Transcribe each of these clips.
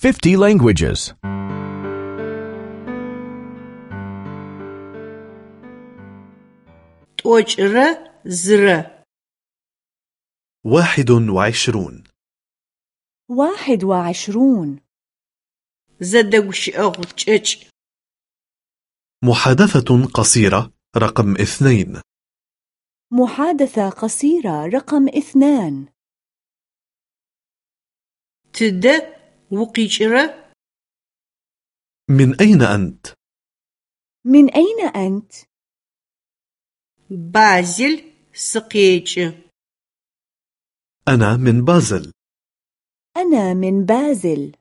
50 languages. 'T'oç'ıre zıre. واحد وعشرون واحد وعشرون Zedeguşı'ığ ç'eç'. محادثة قصيرة رقم اثنين محادثة قصيرة رقم اثنان Tıde vuqiç'ıre من أين أنت؟ من أين أنت؟ Bazil sıqeç'ı. أنا من بازل أنا من بازل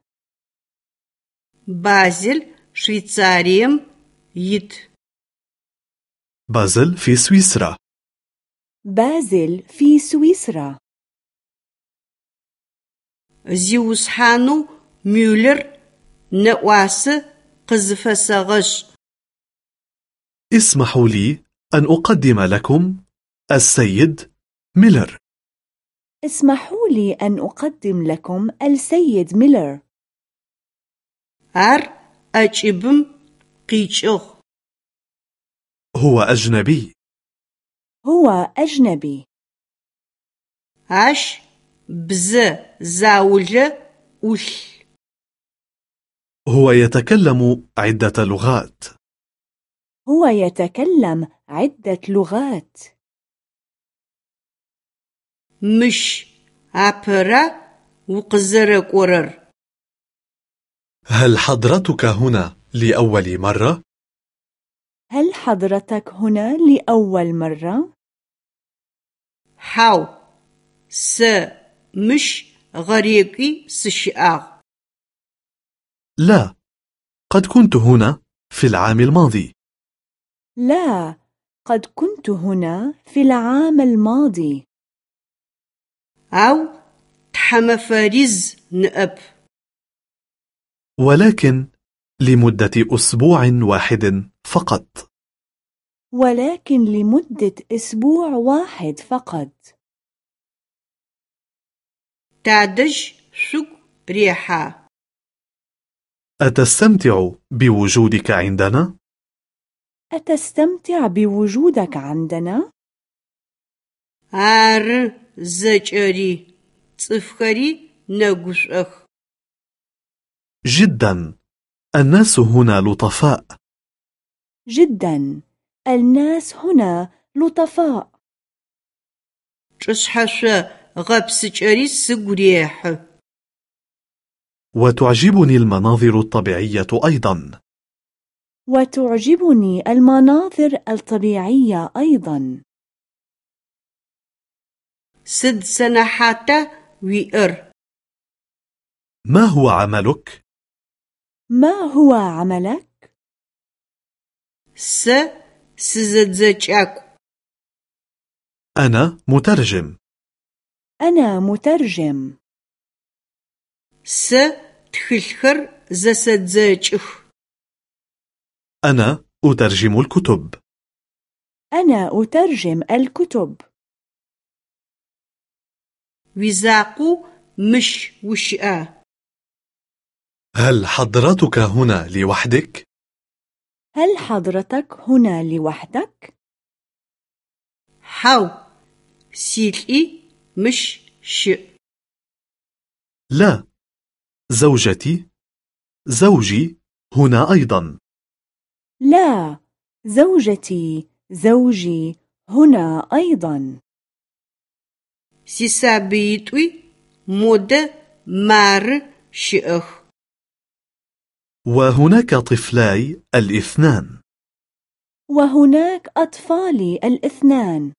Bazil Şveytsariyem yit. بازل في سويسرا بازل في سويسرا Ziushannu Müller ne'uası qızıfesağış. اسمحوا لي أن أقدم لكم السيد ميلر اسمحوا لي أن أقدم لكم السيد ميلر Ar aç'ıbım qiç'ığ. هو أجنبي هو أجنبي Aş bzı zaule ul. هو يتكلم عدة لغات هو يتكلم عدة لغات Mış apıra vuqızırıqorar. هل حضرتك هنا لأول مرة؟ هل حضرتك هنا لأول مرة؟ Haw s mış غريقي سشآغ. لا قد كنت هنا في العام الماضي لا قد كنت هنا في العام الماضي أو تحمفريز نأب. ولكن لمدة أسبوع واحد فقط ولكن لمدة أسبوع واحد فقط تعدج شك ريحة. أتستمتع بوجودك عندنا؟ أتستمتع بوجودك عندنا؟ ар зэкӏэри цӏыфхэри нэгушӏох. جدا الناس هنا لطفاء جدا الناس هنا لطفاء Ç'ышъхьэшъо гъэпсыкӏэри сыгу рехьы. وتعجبني المناظر الطبيعية أيضا. وتعجبني المناظر الطبيعية أيضا. سد سنحات ويئر. ما هو عملك؟ ما هو عملك؟ س سزدزجاكو أنا مترجم. أنا مترجم. س тхылъхэр зэсэдзэкӏых. أنا أترجم الكتب أنا أترجم الكتب Уизакъу мыщ ущыӏа? هل حضرتك هنا لوحدك؟ هل حضرتك هنا لوحدك؟ Хьау, силӏи мыщ щыӏ. لا زوجتي زوجي هنا أيضا. لا زوجتي زوجي هنا أيضا. سيسابيتوي مود مار شئخ وهناك طفلاي الاثنان وهناك أطفالي الاثنان